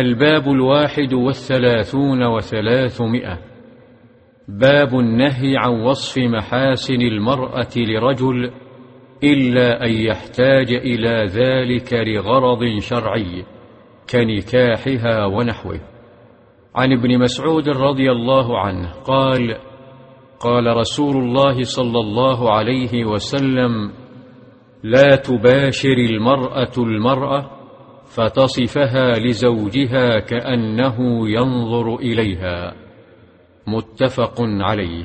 الباب الواحد والثلاثون وثلاثمائة. باب النهي عن وصف محاسن المرأة لرجل إلا أن يحتاج إلى ذلك لغرض شرعي كنكاحها ونحوه. عن ابن مسعود رضي الله عنه قال قال رسول الله صلى الله عليه وسلم لا تباشر المرأة المرأة فتصفها لزوجها كأنه ينظر إليها. متفق عليه.